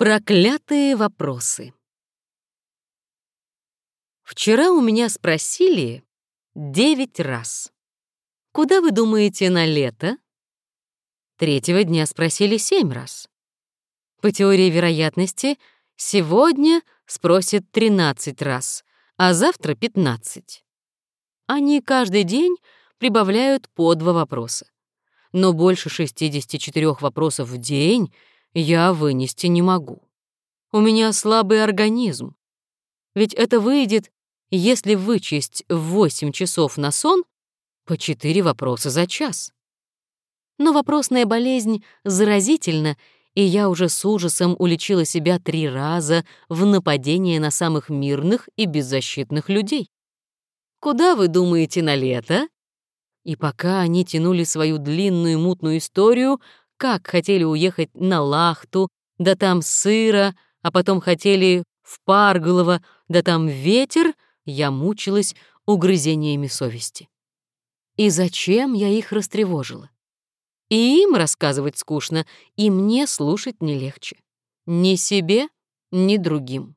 Проклятые вопросы. Вчера у меня спросили девять раз. Куда вы думаете на лето? Третьего дня спросили семь раз. По теории вероятности, сегодня спросят 13 раз, а завтра 15. Они каждый день прибавляют по два вопроса. Но больше 64 вопросов в день — я вынести не могу. У меня слабый организм. Ведь это выйдет, если вычесть в 8 часов на сон, по 4 вопроса за час. Но вопросная болезнь заразительна, и я уже с ужасом уличила себя три раза в нападение на самых мирных и беззащитных людей. Куда вы думаете на лето? И пока они тянули свою длинную мутную историю, как хотели уехать на Лахту, да там сыро, а потом хотели в Парголово, да там ветер, я мучилась угрызениями совести. И зачем я их растревожила? И им рассказывать скучно, и мне слушать не легче. Ни себе, ни другим.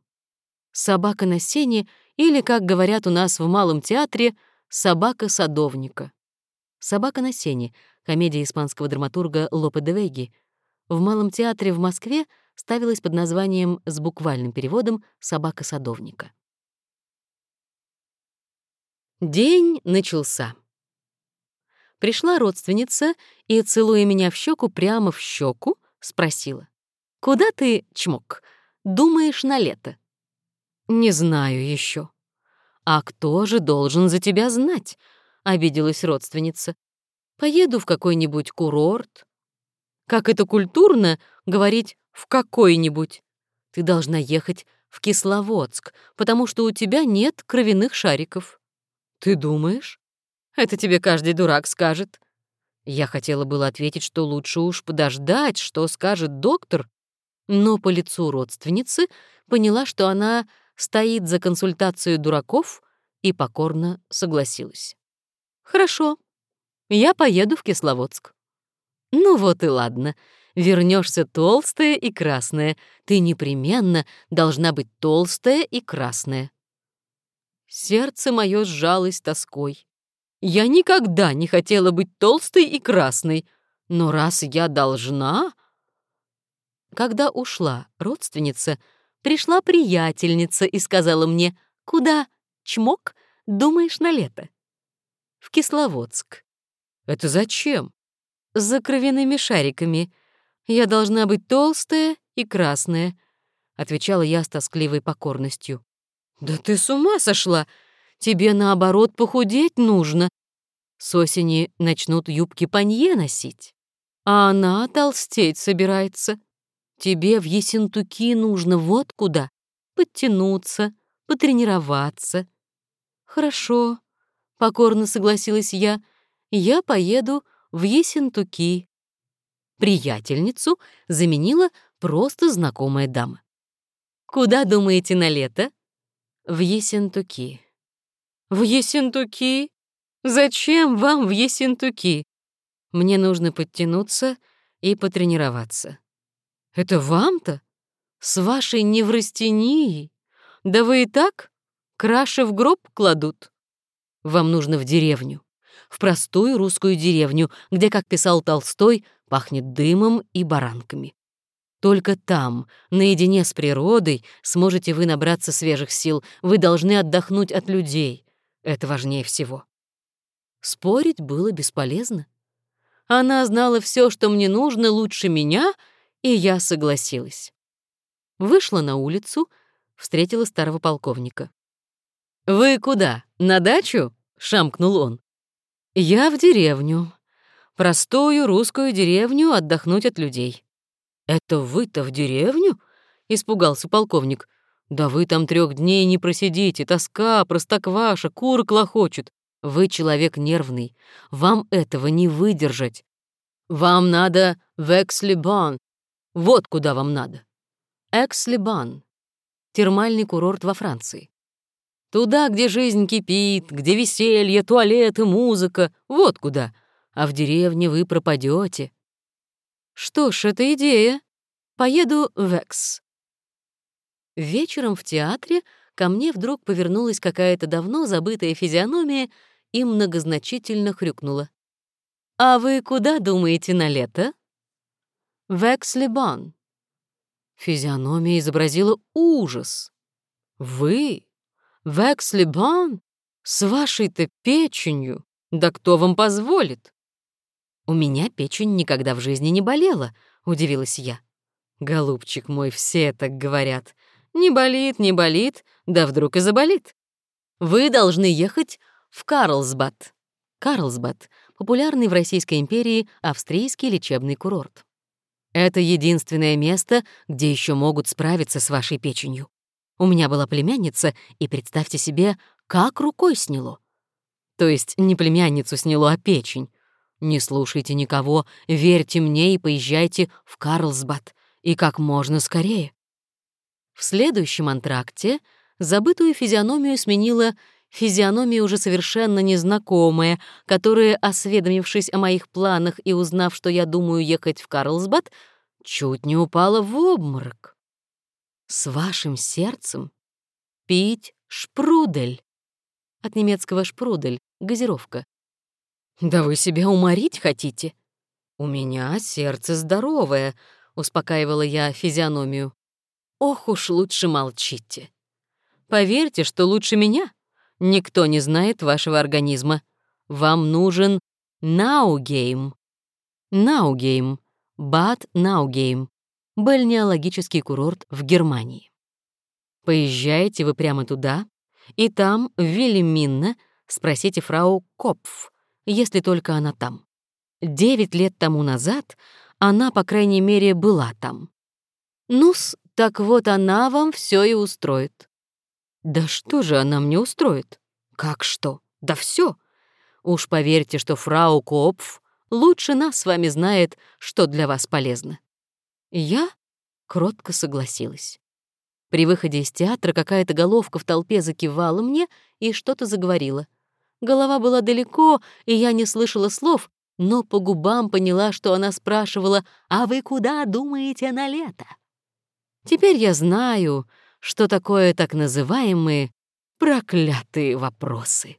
Собака на сене или, как говорят у нас в Малом театре, собака садовника. Собака на сене комедия испанского драматурга Лопе де Веги, в Малом театре в Москве ставилась под названием с буквальным переводом «Собака садовника». День начался. Пришла родственница и, целуя меня в щеку прямо в щеку, спросила. «Куда ты, чмок, думаешь на лето?» «Не знаю еще. «А кто же должен за тебя знать?» — обиделась родственница. Поеду в какой-нибудь курорт. Как это культурно говорить «в какой-нибудь». Ты должна ехать в Кисловодск, потому что у тебя нет кровяных шариков. Ты думаешь? Это тебе каждый дурак скажет. Я хотела было ответить, что лучше уж подождать, что скажет доктор, но по лицу родственницы поняла, что она стоит за консультацию дураков и покорно согласилась. «Хорошо, я поеду в Кисловодск. Ну вот и ладно. Вернешься толстая и красная. Ты непременно должна быть толстая и красная. Сердце мое сжалось тоской. Я никогда не хотела быть толстой и красной, но раз я должна... Когда ушла родственница, пришла приятельница и сказала мне, «Куда, чмок, думаешь на лето?» «В Кисловодск». «Это зачем?» «За кровяными шариками. Я должна быть толстая и красная», — отвечала я с тоскливой покорностью. «Да ты с ума сошла! Тебе, наоборот, похудеть нужно. С осени начнут юбки панье носить, а она толстеть собирается. Тебе в Есентуки нужно вот куда — подтянуться, потренироваться». «Хорошо», — покорно согласилась я, — я поеду в Есентуки. Приятельницу заменила просто знакомая дама. Куда думаете на лето? В Есентуки. В Есентуки? Зачем вам в Есентуки? Мне нужно подтянуться и потренироваться. Это вам-то? С вашей неврастенией? Да вы и так краши в гроб кладут. Вам нужно в деревню в простую русскую деревню, где, как писал Толстой, пахнет дымом и баранками. Только там, наедине с природой, сможете вы набраться свежих сил, вы должны отдохнуть от людей. Это важнее всего. Спорить было бесполезно. Она знала все, что мне нужно, лучше меня, и я согласилась. Вышла на улицу, встретила старого полковника. «Вы куда? На дачу?» — шамкнул он. Я в деревню. Простую русскую деревню отдохнуть от людей. Это вы-то в деревню? Испугался полковник. Да вы там трех дней не просидите, тоска, простокваша, куры клохочут. Вы человек нервный, вам этого не выдержать. Вам надо в Экслибан. Вот куда вам надо. Экслибан. Термальный курорт во Франции. Туда, где жизнь кипит, где веселье, туалет и музыка. Вот куда. А в деревне вы пропадете. Что ж, это идея. Поеду в Экс. Вечером в театре ко мне вдруг повернулась какая-то давно забытая физиономия и многозначительно хрюкнула. «А вы куда думаете на лето?» «Векслебан». Физиономия изобразила ужас. «Вы? Векслебан? С вашей-то печенью? Да кто вам позволит?» «У меня печень никогда в жизни не болела», — удивилась я. «Голубчик мой, все так говорят. Не болит, не болит, да вдруг и заболит. Вы должны ехать в Карлсбад. Карлсбад — популярный в Российской империи австрийский лечебный курорт. Это единственное место, где еще могут справиться с вашей печенью. У меня была племянница, и представьте себе, как рукой сняло. То есть не племянницу сняло, а печень. Не слушайте никого, верьте мне и поезжайте в Карлсбад. И как можно скорее. В следующем антракте забытую физиономию сменила физиономия уже совершенно незнакомая, которая, осведомившись о моих планах и узнав, что я думаю ехать в Карлсбад, чуть не упала в обморок. «С вашим сердцем пить шпрудель». От немецкого «шпрудель» — газировка. «Да вы себя уморить хотите?» «У меня сердце здоровое», — успокаивала я физиономию. «Ох уж лучше молчите. Поверьте, что лучше меня никто не знает вашего организма. Вам нужен Наугейм. Наугейм. Бад Наугейм. Бальнеологический курорт в Германии. Поезжаете вы прямо туда, и там, в вилле Минна, спросите фрау Копф, если только она там. Девять лет тому назад она, по крайней мере, была там. Ну-с, так вот она вам все и устроит. Да что же она мне устроит? Как что? Да все. Уж поверьте, что фрау Копф лучше нас с вами знает, что для вас полезно. Я кротко согласилась. При выходе из театра какая-то головка в толпе закивала мне и что-то заговорила. Голова была далеко, и я не слышала слов, но по губам поняла, что она спрашивала «А вы куда думаете на лето?» Теперь я знаю, что такое так называемые проклятые вопросы.